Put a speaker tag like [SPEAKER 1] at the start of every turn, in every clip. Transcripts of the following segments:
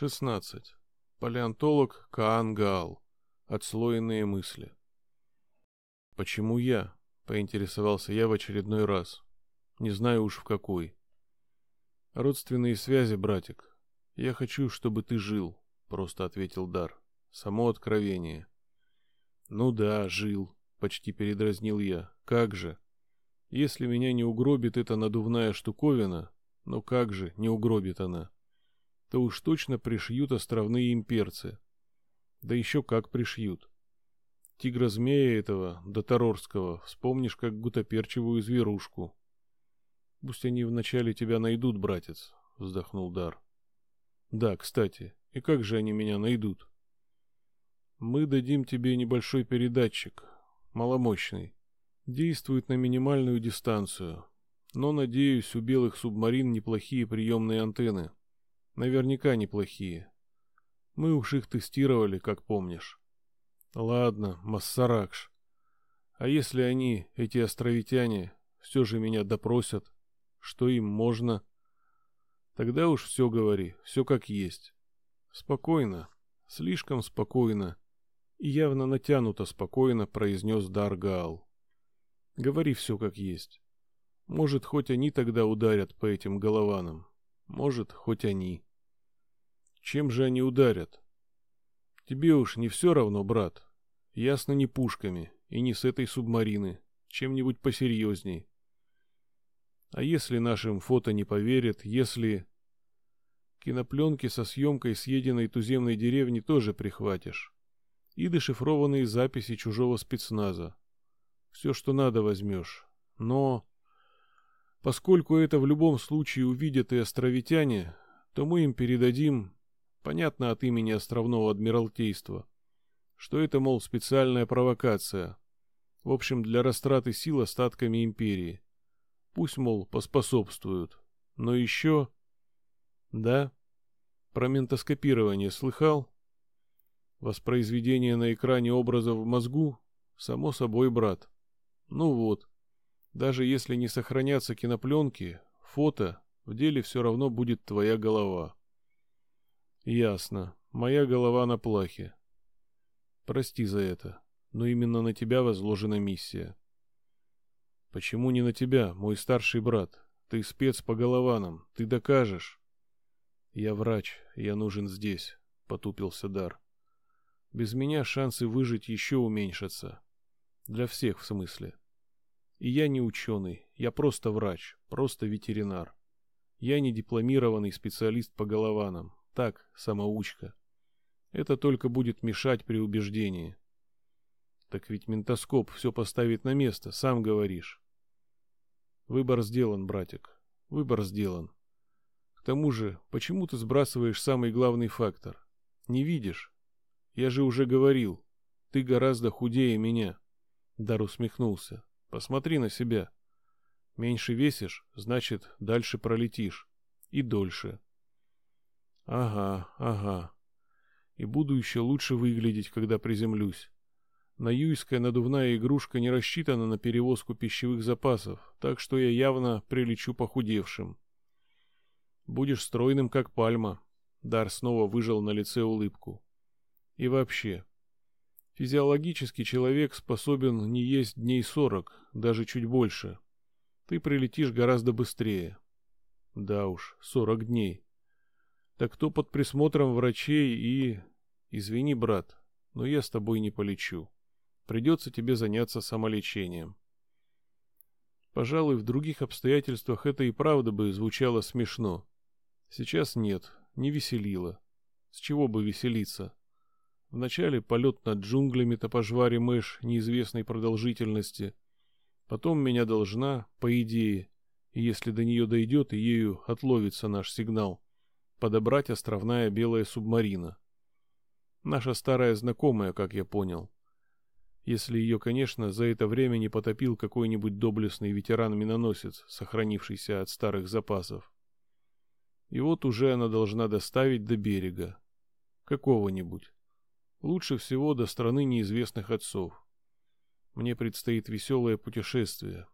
[SPEAKER 1] 16. Палеонтолог Каан Гаал. Отслоенные мысли. Почему я? Поинтересовался я в очередной раз. Не знаю уж в какой. Родственные связи, братик. Я хочу, чтобы ты жил, просто ответил Дар. Само откровение. Ну да, жил, почти передразнил я. Как же? Если меня не угробит эта надувная штуковина, ну как же, не угробит она? То уж точно пришьют островные имперцы. Да еще как пришьют. Тигра-змея этого, Доторорского, вспомнишь как гутоперчивую зверушку. Пусть они вначале тебя найдут, братец, вздохнул Дар. Да, кстати, и как же они меня найдут? Мы дадим тебе небольшой передатчик, маломощный. Действует на минимальную дистанцию. Но, надеюсь, у белых субмарин неплохие приемные антенны. Наверняка неплохие. Мы уж их тестировали, как помнишь. Ладно, Массаракш. А если они, эти островитяне, все же меня допросят, что им можно? Тогда уж все говори, все как есть. Спокойно, слишком спокойно и явно натянуто спокойно произнес Даргаал. Говори все как есть. Может, хоть они тогда ударят по этим голованам. Может, хоть они. Чем же они ударят? Тебе уж не все равно, брат. Ясно, не пушками и не с этой субмарины, чем-нибудь посерьезней. А если нашим фото не поверят, если... Кинопленки со съемкой съеденной туземной деревни тоже прихватишь. И дешифрованные записи чужого спецназа. Все, что надо, возьмешь. Но... Поскольку это в любом случае увидят и островитяне, то мы им передадим Понятно от имени островного адмиралтейства, что это, мол, специальная провокация. В общем, для растраты сил остатками империи. Пусть, мол, поспособствуют. Но еще... Да? Про ментоскопирование слыхал? Воспроизведение на экране образов в мозгу? Само собой, брат. Ну вот. Даже если не сохранятся кинопленки, фото, в деле все равно будет твоя голова. Ясно. Моя голова на плахе. Прости за это, но именно на тебя возложена миссия. Почему не на тебя, мой старший брат? Ты спец по голованам, ты докажешь. Я врач, я нужен здесь, потупился Дар. Без меня шансы выжить еще уменьшатся. Для всех в смысле. И я не ученый, я просто врач, просто ветеринар. Я не дипломированный специалист по голованам, так, самоучка. Это только будет мешать при убеждении. Так ведь ментоскоп все поставит на место, сам говоришь. Выбор сделан, братик. Выбор сделан. К тому же, почему ты сбрасываешь самый главный фактор? Не видишь? Я же уже говорил, ты гораздо худее меня. Дар усмехнулся. Посмотри на себя. Меньше весишь, значит, дальше пролетишь. И дольше. Ага, ага. И буду еще лучше выглядеть, когда приземлюсь. Наюйская надувная игрушка не рассчитана на перевозку пищевых запасов, так что я явно прилечу похудевшим. Будешь стройным, как пальма. Дар снова выжил на лице улыбку. И вообще, физиологически человек способен не есть дней сорок, даже чуть больше. Ты прилетишь гораздо быстрее. Да уж, сорок дней так то под присмотром врачей и... Извини, брат, но я с тобой не полечу. Придется тебе заняться самолечением. Пожалуй, в других обстоятельствах это и правда бы звучало смешно. Сейчас нет, не веселило. С чего бы веселиться? Вначале полет над джунглями топожвари Мэш неизвестной продолжительности. Потом меня должна, по идее, если до нее дойдет и ею отловится наш сигнал, подобрать островная белая субмарина. Наша старая знакомая, как я понял. Если ее, конечно, за это время не потопил какой-нибудь доблестный ветеран-миноносец, сохранившийся от старых запасов. И вот уже она должна доставить до берега. Какого-нибудь. Лучше всего до страны неизвестных отцов. Мне предстоит веселое путешествие.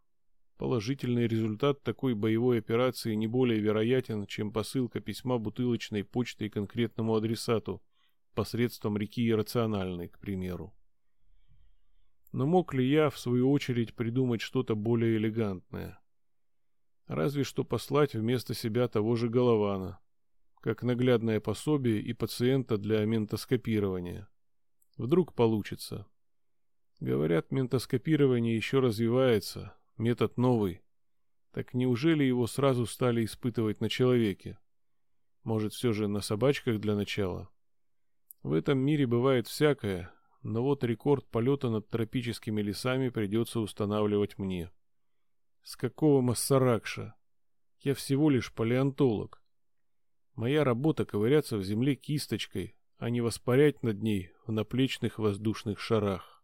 [SPEAKER 1] Положительный результат такой боевой операции не более вероятен, чем посылка письма бутылочной почтой конкретному адресату посредством реки Иррациональной, к примеру. Но мог ли я, в свою очередь, придумать что-то более элегантное? Разве что послать вместо себя того же Голована, как наглядное пособие и пациента для ментоскопирования. Вдруг получится. Говорят, ментоскопирование еще развивается, метод новый. Так неужели его сразу стали испытывать на человеке? Может, все же на собачках для начала? В этом мире бывает всякое, но вот рекорд полета над тропическими лесами придется устанавливать мне. С какого массаракша? Я всего лишь палеонтолог. Моя работа ковыряться в земле кисточкой, а не воспарять над ней в наплечных воздушных шарах.